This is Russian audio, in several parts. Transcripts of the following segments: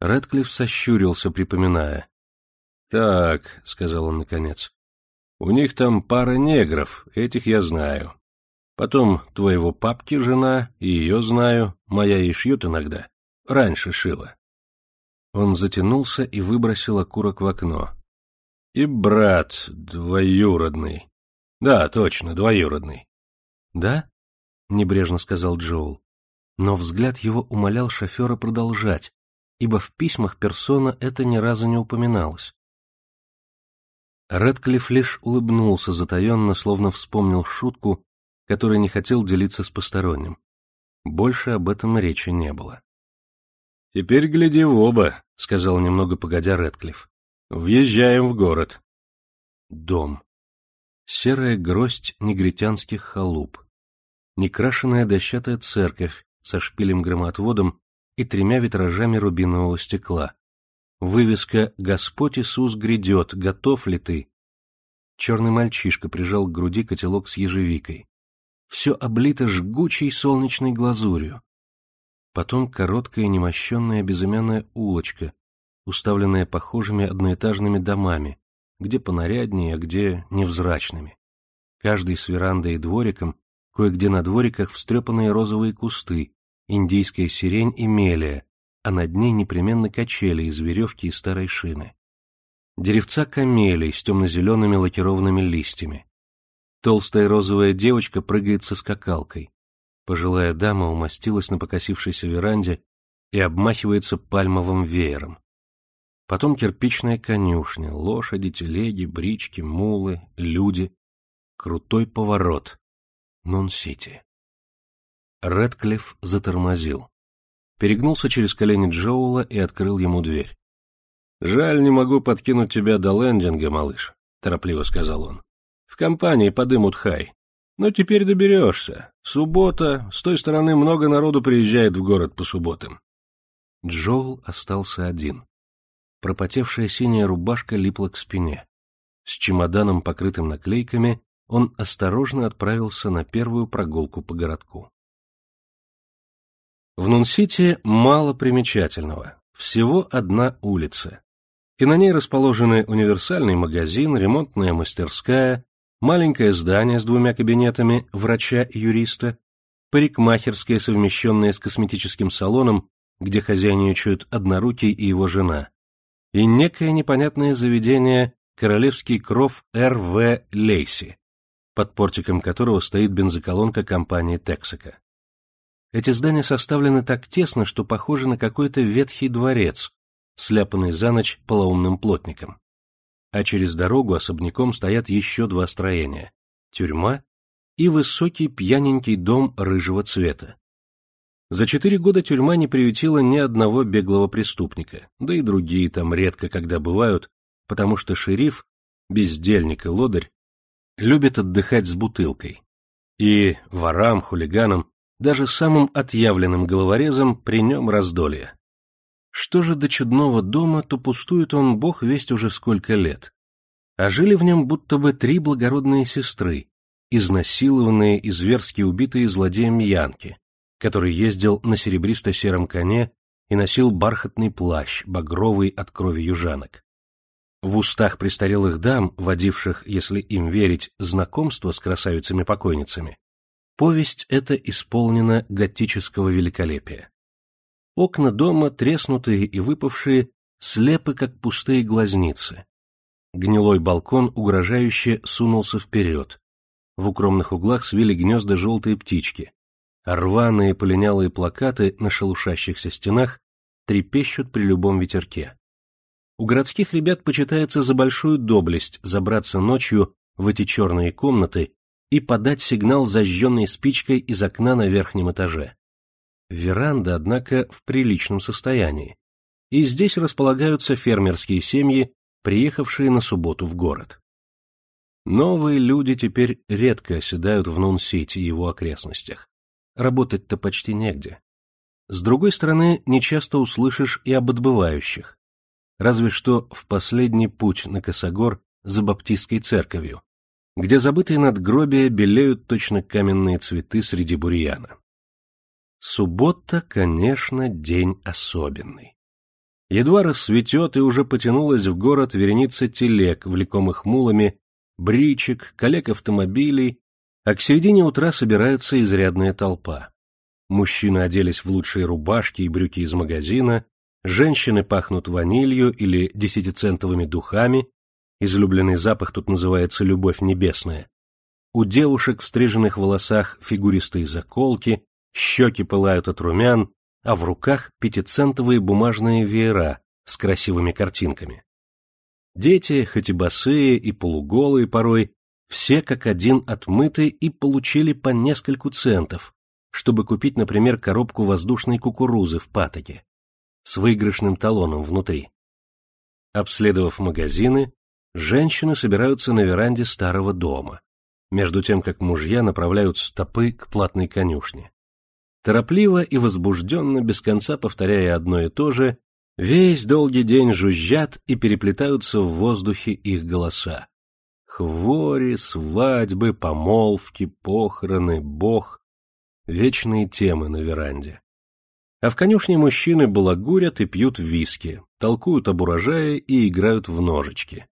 Рэдклифф сощурился, припоминая. — Так, — сказал он наконец, — у них там пара негров, этих я знаю. Потом твоего папки жена, и ее знаю, моя и шьет иногда. Раньше шила. Он затянулся и выбросил окурок в окно. И брат двоюродный. Да, точно, двоюродный. — Да? — небрежно сказал Джоул. Но взгляд его умолял шофера продолжать, ибо в письмах персона это ни разу не упоминалось. Редклифф лишь улыбнулся затаенно, словно вспомнил шутку, которой не хотел делиться с посторонним. Больше об этом речи не было. — Теперь гляди в оба, — сказал немного погодя Редклифф. — Въезжаем в город. Дом. Серая гроздь негритянских халуп. Некрашенная дощатая церковь со шпилем-громоотводом и тремя витражами рубинового стекла. Вывеска «Господь Иисус грядет, готов ли ты?» Черный мальчишка прижал к груди котелок с ежевикой. Все облито жгучей солнечной глазурью. Потом короткая немощенная безымянная улочка, уставленная похожими одноэтажными домами, где понаряднее, а где невзрачными. Каждый с верандой и двориком, кое-где на двориках встрепанные розовые кусты, индийская сирень и мелия, а над ней непременно качели из веревки и старой шины. Деревца камелий с темно-зелеными лакированными листьями. Толстая розовая девочка прыгает со скакалкой. Пожилая дама умостилась на покосившейся веранде и обмахивается пальмовым веером. Потом кирпичная конюшня, лошади, телеги, брички, мулы, люди. Крутой поворот. Нон-Сити. Редклифф затормозил. Перегнулся через колени Джоула и открыл ему дверь. — Жаль, не могу подкинуть тебя до лендинга, малыш, — торопливо сказал он. — В компании подымут хай. Но теперь доберешься. Суббота, с той стороны много народу приезжает в город по субботам. Джоул остался один. Пропотевшая синяя рубашка липла к спине. С чемоданом, покрытым наклейками, он осторожно отправился на первую прогулку по городку. В Нун-Сити мало примечательного, всего одна улица. И на ней расположены универсальный магазин, ремонтная мастерская, маленькое здание с двумя кабинетами врача и юриста, парикмахерская, совмещенная с косметическим салоном, где хозяйничают однорукий и его жена, и некое непонятное заведение «Королевский кров Р.В. Лейси», под портиком которого стоит бензоколонка компании Тексака. Эти здания составлены так тесно, что похожи на какой-то ветхий дворец, сляпанный за ночь полоумным плотником. А через дорогу особняком стоят еще два строения — тюрьма и высокий пьяненький дом рыжего цвета. За четыре года тюрьма не приютила ни одного беглого преступника, да и другие там редко когда бывают, потому что шериф, бездельник и лодырь, любит отдыхать с бутылкой. И ворам, хулиганам даже самым отъявленным головорезом при нем раздолье. Что же до чудного дома, то пустует он бог весть уже сколько лет. А жили в нем будто бы три благородные сестры, изнасилованные и зверски убитые злодеем Янки, который ездил на серебристо-сером коне и носил бархатный плащ, багровый от крови южанок. В устах престарелых дам, водивших, если им верить, знакомство с красавицами-покойницами, Повесть эта исполнена готического великолепия. Окна дома, треснутые и выпавшие, слепы, как пустые глазницы. Гнилой балкон угрожающе сунулся вперед. В укромных углах свили гнезда желтые птички. рваные полинялые плакаты на шелушащихся стенах трепещут при любом ветерке. У городских ребят почитается за большую доблесть забраться ночью в эти черные комнаты и подать сигнал зажженной спичкой из окна на верхнем этаже. Веранда, однако, в приличном состоянии, и здесь располагаются фермерские семьи, приехавшие на субботу в город. Новые люди теперь редко оседают в Нун-Сити и его окрестностях. Работать-то почти негде. С другой стороны, нечасто услышишь и об отбывающих. Разве что в последний путь на Косогор за Баптистской церковью, где забытые надгробия белеют точно каменные цветы среди бурьяна. Суббота, конечно, день особенный. Едва рассветет, и уже потянулась в город вереница телег, влекомых мулами, бричек, коллег автомобилей, а к середине утра собирается изрядная толпа. Мужчины оделись в лучшие рубашки и брюки из магазина, женщины пахнут ванилью или десятицентовыми духами, излюбленный запах тут называется «любовь небесная». У девушек в стриженных волосах фигуристые заколки, щеки пылают от румян, а в руках пятицентовые бумажные веера с красивыми картинками. Дети, хоть и босые и полуголые порой, все как один отмыты и получили по нескольку центов, чтобы купить, например, коробку воздушной кукурузы в патоке с выигрышным талоном внутри. Обследовав магазины, женщины собираются на веранде старого дома, между тем как мужья направляют стопы к платной конюшне. Торопливо и возбужденно, без конца повторяя одно и то же, весь долгий день жужжат и переплетаются в воздухе их голоса. Хвори, свадьбы, помолвки, похороны, бог — вечные темы на веранде. А в конюшне мужчины балагурят и пьют виски, толкуют об урожае и играют в ножички.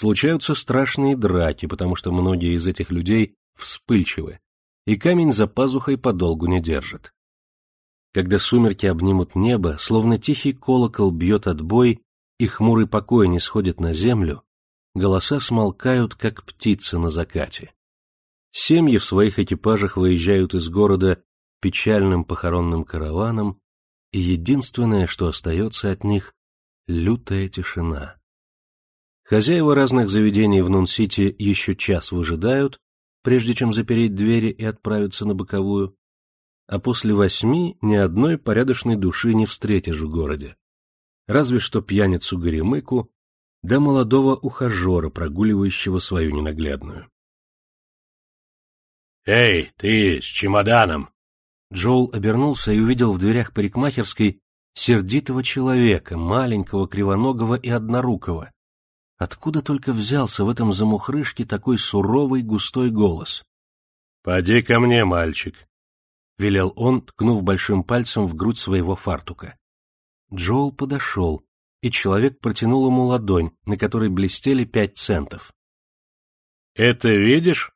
Случаются страшные драки, потому что многие из этих людей вспыльчивы, и камень за пазухой подолгу не держит. Когда сумерки обнимут небо, словно тихий колокол бьет отбой, и хмурый покой не сходит на землю, голоса смолкают, как птицы на закате. Семьи в своих экипажах выезжают из города печальным похоронным караваном, и единственное, что остается от них — лютая тишина. Хозяева разных заведений в Нун-Сити еще час выжидают, прежде чем запереть двери и отправиться на боковую, а после восьми ни одной порядочной души не встретишь в городе. Разве что пьяницу Горемыку, да молодого ухажера, прогуливающего свою ненаглядную. «Эй, ты с чемоданом!» Джоул обернулся и увидел в дверях парикмахерской сердитого человека, маленького, кривоногого и однорукого, Откуда только взялся в этом замухрышке такой суровый густой голос? — Поди ко мне, мальчик, — велел он, ткнув большим пальцем в грудь своего фартука. Джоэл подошел, и человек протянул ему ладонь, на которой блестели пять центов. — Это видишь?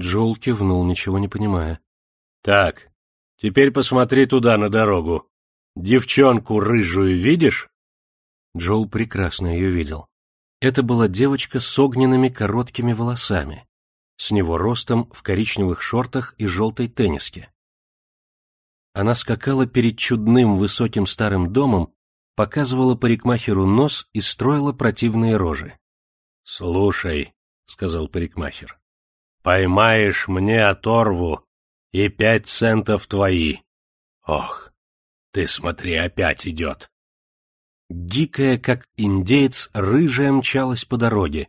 Джоэл кивнул, ничего не понимая. — Так, теперь посмотри туда, на дорогу. Девчонку рыжую видишь? Джоэл прекрасно ее видел. Это была девочка с огненными короткими волосами, с него ростом в коричневых шортах и желтой тенниске. Она скакала перед чудным высоким старым домом, показывала парикмахеру нос и строила противные рожи. — Слушай, — сказал парикмахер, — поймаешь мне оторву, и пять центов твои. Ох, ты смотри, опять идет. Дикая, как индеец, рыжая мчалась по дороге,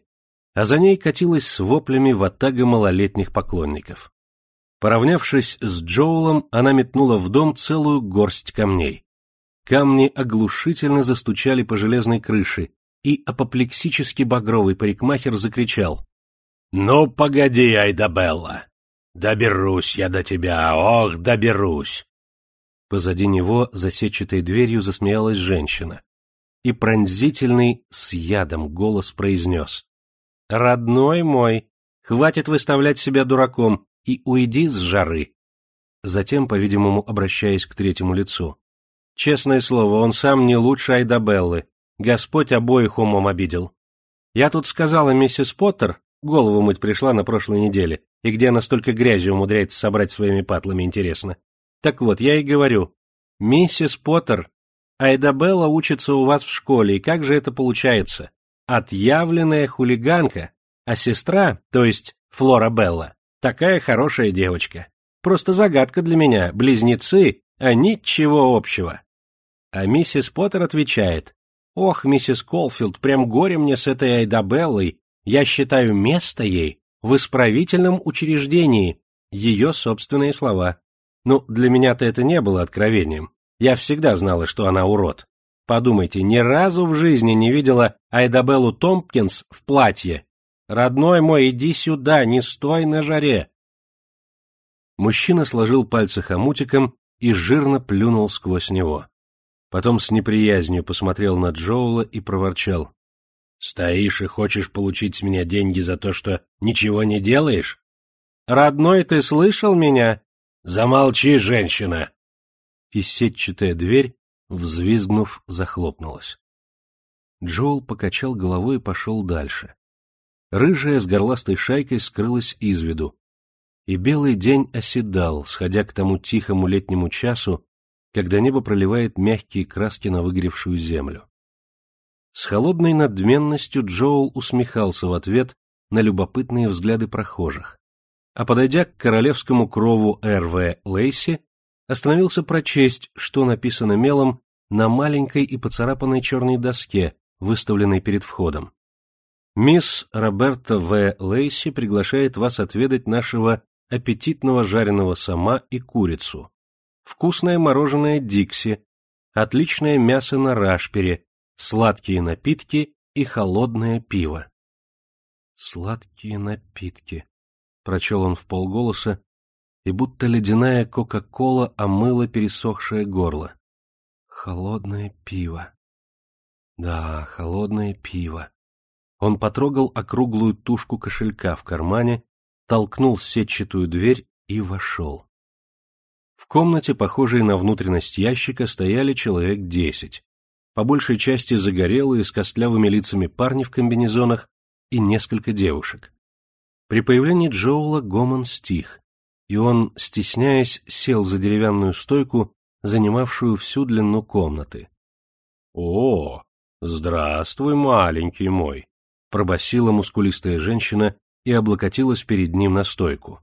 а за ней катилась с воплями ватага малолетних поклонников. Поравнявшись с Джоулом, она метнула в дом целую горсть камней. Камни оглушительно застучали по железной крыше, и апоплексически багровый парикмахер закричал. — Ну, погоди, Айдабелла! Доберусь я до тебя, ох, доберусь! Позади него за сетчатой дверью засмеялась женщина и пронзительный с ядом голос произнес. «Родной мой, хватит выставлять себя дураком и уйди с жары». Затем, по-видимому, обращаясь к третьему лицу. «Честное слово, он сам не лучше Айдабеллы. Господь обоих умом обидел. Я тут сказала миссис Поттер, голову мыть пришла на прошлой неделе, и где она столько грязи умудряется собрать своими патлами, интересно. Так вот, я и говорю, миссис Поттер, Айдабелла учится у вас в школе, и как же это получается? Отъявленная хулиганка, а сестра, то есть Флора Белла, такая хорошая девочка. Просто загадка для меня, близнецы, а ничего общего. А миссис Поттер отвечает, «Ох, миссис Колфилд, прям горе мне с этой Айдабеллой, я считаю место ей в исправительном учреждении». Ее собственные слова. Ну, для меня-то это не было откровением. Я всегда знала, что она урод. Подумайте, ни разу в жизни не видела Айдабеллу Томпкинс в платье. Родной мой, иди сюда, не стой на жаре. Мужчина сложил пальцы хомутиком и жирно плюнул сквозь него. Потом с неприязнью посмотрел на Джоула и проворчал. — Стоишь и хочешь получить с меня деньги за то, что ничего не делаешь? — Родной, ты слышал меня? — Замолчи, женщина! И сетчатая дверь, взвизгнув, захлопнулась. Джоул покачал головой и пошел дальше. Рыжая с горластой шайкой скрылась из виду, и белый день оседал, сходя к тому тихому летнему часу, когда небо проливает мягкие краски на выгоревшую землю. С холодной надменностью Джоул усмехался в ответ на любопытные взгляды прохожих, а подойдя к королевскому крову Р.В. Лейси, остановился прочесть, что написано мелом на маленькой и поцарапанной черной доске, выставленной перед входом. Мисс Роберта В. Лейси приглашает вас отведать нашего аппетитного жареного сама и курицу, вкусное мороженое Дикси, отличное мясо на рашпере, сладкие напитки и холодное пиво. «Сладкие напитки», — прочел он в полголоса, и будто ледяная кока-кола омыла пересохшее горло. «Холодное пиво». Да, холодное пиво. Он потрогал округлую тушку кошелька в кармане, толкнул сетчатую дверь и вошел. В комнате, похожей на внутренность ящика, стояли человек десять, по большей части загорелые, с костлявыми лицами парни в комбинезонах и несколько девушек. При появлении Джоула гомон стих, и он, стесняясь, сел за деревянную стойку, занимавшую всю длину комнаты. — О, здравствуй, маленький мой! — пробасила мускулистая женщина и облокотилась перед ним на стойку.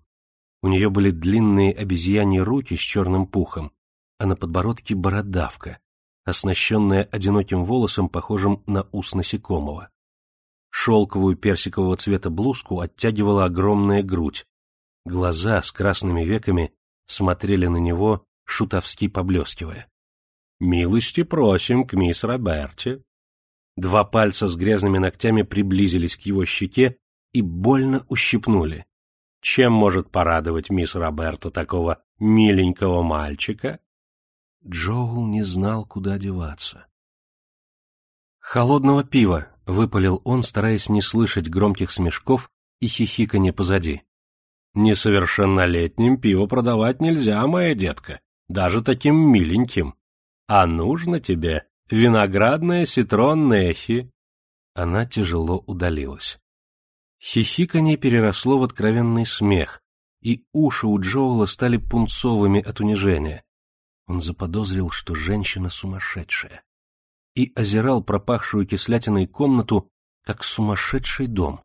У нее были длинные обезьяньи руки с черным пухом, а на подбородке бородавка, оснащенная одиноким волосом, похожим на ус насекомого. Шелковую персикового цвета блузку оттягивала огромная грудь. Глаза с красными веками смотрели на него, шутовски поблескивая. — Милости просим к мисс Роберте. Два пальца с грязными ногтями приблизились к его щеке и больно ущипнули. Чем может порадовать мисс Роберта такого миленького мальчика? Джоул не знал, куда деваться. «Холодного пива!» — выпалил он, стараясь не слышать громких смешков и хихиканье позади. «Несовершеннолетним пиво продавать нельзя, моя детка, даже таким миленьким. А нужно тебе виноградное ситрон Нехи». Она тяжело удалилась. Хихиканье переросло в откровенный смех, и уши у Джоула стали пунцовыми от унижения. Он заподозрил, что женщина сумасшедшая, и озирал пропахшую кислятиной комнату, как сумасшедший дом.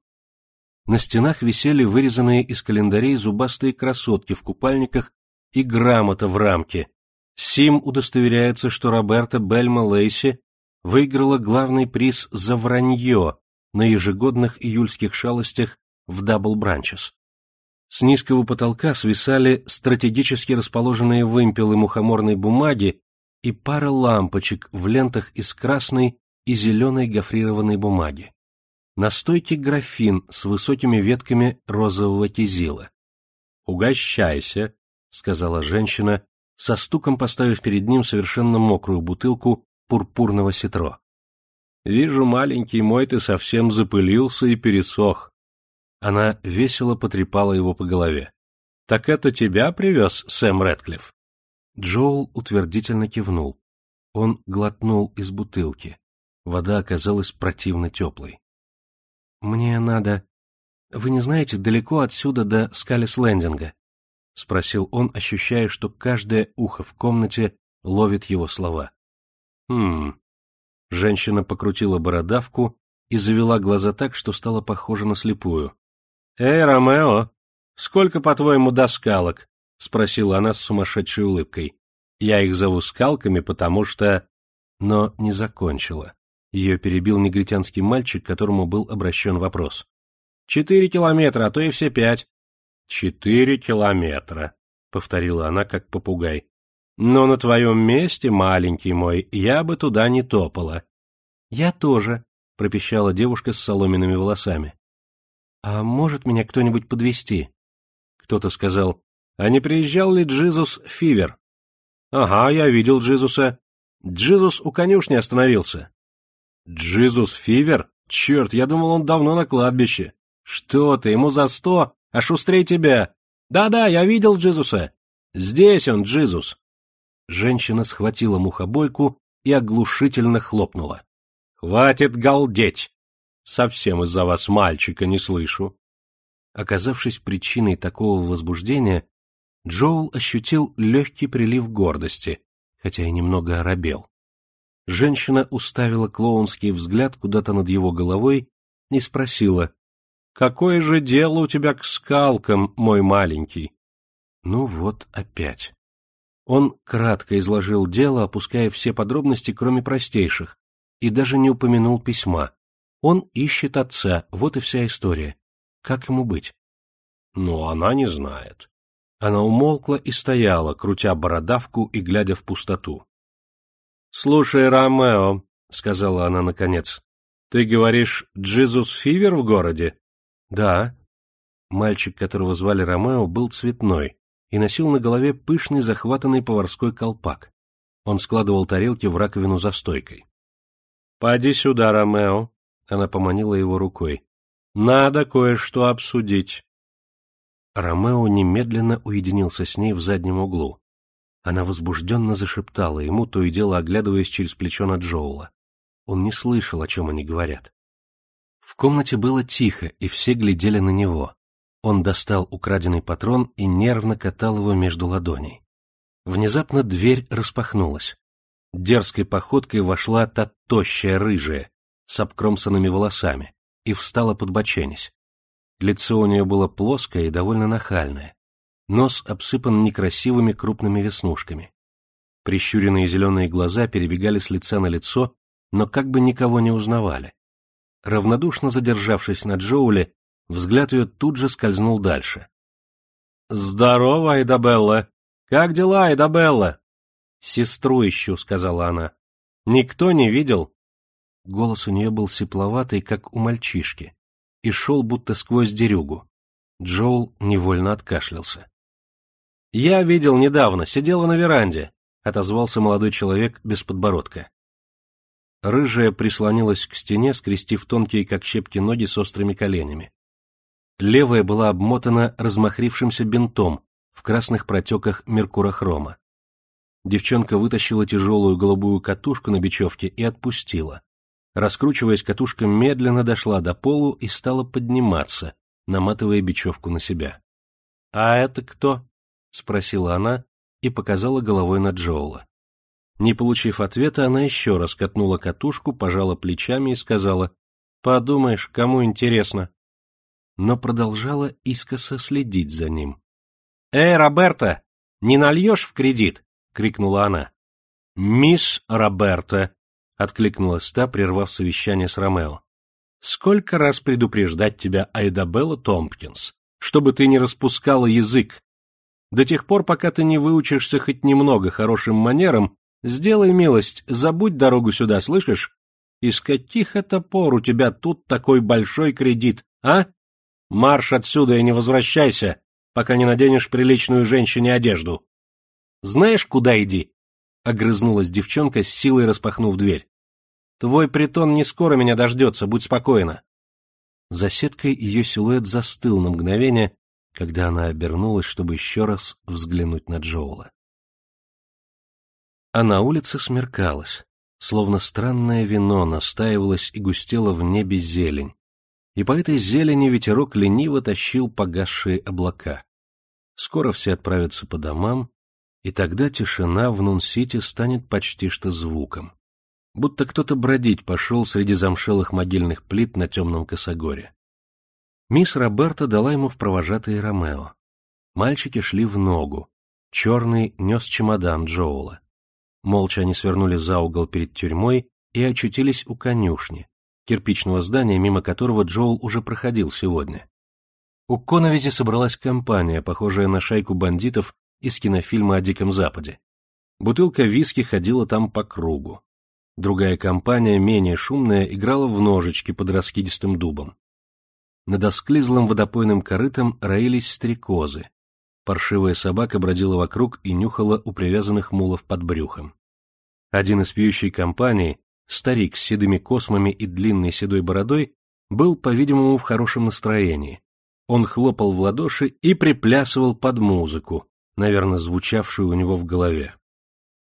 На стенах висели вырезанные из календарей зубастые красотки в купальниках и грамота в рамке. Сим удостоверяется, что Роберта Бельма Лейси выиграла главный приз за вранье на ежегодных июльских шалостях в Дабл Бранчес. С низкого потолка свисали стратегически расположенные вымпелы мухоморной бумаги и пара лампочек в лентах из красной и зеленой гофрированной бумаги. На стойке графин с высокими ветками розового кизила. «Угощайся», — сказала женщина, со стуком поставив перед ним совершенно мокрую бутылку пурпурного ситро. «Вижу, маленький мой, ты совсем запылился и пересох. Она весело потрепала его по голове. — Так это тебя привез Сэм Рэдклифф? Джоул утвердительно кивнул. Он глотнул из бутылки. Вода оказалась противно теплой. — Мне надо... Вы не знаете, далеко отсюда до Скалис-Лендинга? — спросил он, ощущая, что каждое ухо в комнате ловит его слова. — Хм... Женщина покрутила бородавку и завела глаза так, что стала похожа на слепую. «Эй, Ромео, сколько, по-твоему, доскалок?» — спросила она с сумасшедшей улыбкой. «Я их зову скалками, потому что...» Но не закончила. Ее перебил негритянский мальчик, которому был обращен вопрос. «Четыре километра, а то и все пять». «Четыре километра», — повторила она, как попугай. «Но на твоем месте, маленький мой, я бы туда не топала». «Я тоже», — пропищала девушка с соломенными волосами. «А может меня кто-нибудь подвести? Кто-то сказал, «А не приезжал ли Джизус Фивер?» «Ага, я видел Джизуса. Джизус у конюшни остановился. Джизус Фивер? Черт, я думал, он давно на кладбище. Что ты, ему за сто, а шустрее тебя. Да-да, я видел Джизуса. Здесь он, Джизус. Женщина схватила мухобойку и оглушительно хлопнула. Хватит галдеть! Совсем из-за вас мальчика не слышу. Оказавшись причиной такого возбуждения, Джоул ощутил легкий прилив гордости, хотя и немного оробел. Женщина уставила клоунский взгляд куда-то над его головой и спросила, «Какое же дело у тебя к скалкам, мой маленький?» Ну вот опять. Он кратко изложил дело, опуская все подробности, кроме простейших, и даже не упомянул письма. Он ищет отца, вот и вся история. Как ему быть? Ну, она не знает. Она умолкла и стояла, крутя бородавку и глядя в пустоту. — Слушай, Ромео, — сказала она наконец, — ты говоришь, Джизус Фивер в городе? — Да. Мальчик, которого звали Ромео, был цветной и носил на голове пышный захватанный поварской колпак. Он складывал тарелки в раковину за стойкой. — Поди сюда, Ромео, — она поманила его рукой. — Надо кое-что обсудить. Ромео немедленно уединился с ней в заднем углу. Она возбужденно зашептала ему, то и дело оглядываясь через плечо на Джоула. Он не слышал, о чем они говорят. В комнате было тихо, и все глядели на него. Он достал украденный патрон и нервно катал его между ладоней. Внезапно дверь распахнулась. Дерзкой походкой вошла та тощая рыжая, с обкромсанными волосами, и встала подбоченясь. Лицо у нее было плоское и довольно нахальное. Нос обсыпан некрасивыми крупными веснушками. Прищуренные зеленые глаза перебегали с лица на лицо, но как бы никого не узнавали. Равнодушно задержавшись на Джоуле, взгляд ее тут же скользнул дальше. — Здорово, Айдабелла! Как дела, Айдабелла? — Сестру ищу, — сказала она. — Никто не видел? Голос у нее был сепловатый, как у мальчишки, и шел будто сквозь дерюгу. Джоул невольно откашлялся. — Я видел недавно, сидела на веранде, — отозвался молодой человек без подбородка. Рыжая прислонилась к стене, скрестив тонкие, как щепки, ноги с острыми коленями. Левая была обмотана размахрившимся бинтом в красных протеках меркурохрома. Девчонка вытащила тяжелую голубую катушку на бечевке и отпустила. Раскручиваясь, катушка медленно дошла до полу и стала подниматься, наматывая бечевку на себя. — А это кто? — спросила она и показала головой на Джоула. Не получив ответа, она еще раз катнула катушку, пожала плечами и сказала, «Подумаешь, кому интересно?» Но продолжала искоса следить за ним. «Эй, Роберта, не нальешь в кредит?» — крикнула она. «Мисс Роберта», — откликнулась та, прервав совещание с Ромео. «Сколько раз предупреждать тебя, Айдабелла Томпкинс, чтобы ты не распускала язык, до тех пор, пока ты не выучишься хоть немного хорошим манерам, сделай милость, забудь дорогу сюда, слышишь? Из каких это пор у тебя тут такой большой кредит, а? Марш отсюда и не возвращайся, пока не наденешь приличную женщине одежду. Знаешь, куда иди? Огрызнулась девчонка, с силой распахнув дверь. Твой притон не скоро меня дождется, будь спокойна. За сеткой ее силуэт застыл на мгновение, когда она обернулась, чтобы еще раз взглянуть на Джоула. А на улице смеркалось, словно странное вино настаивалось и густело в небе зелень, и по этой зелени ветерок лениво тащил погасшие облака. Скоро все отправятся по домам, и тогда тишина в Нун-Сити станет почти что звуком, будто кто-то бродить пошел среди замшелых могильных плит на темном косогоре. Мисс Роберта дала ему в провожатые Ромео. Мальчики шли в ногу. Черный нес чемодан Джоула. Молча они свернули за угол перед тюрьмой и очутились у конюшни, кирпичного здания, мимо которого Джоул уже проходил сегодня. У Коновизи собралась компания, похожая на шайку бандитов из кинофильма о Диком Западе. Бутылка виски ходила там по кругу. Другая компания, менее шумная, играла в ножички под раскидистым дубом. Над осклизлым водопойным корытом роились стрекозы. Паршивая собака бродила вокруг и нюхала у привязанных мулов под брюхом. Один из пьющей компании, старик с седыми космами и длинной седой бородой, был, по-видимому, в хорошем настроении. Он хлопал в ладоши и приплясывал под музыку, наверное, звучавшую у него в голове.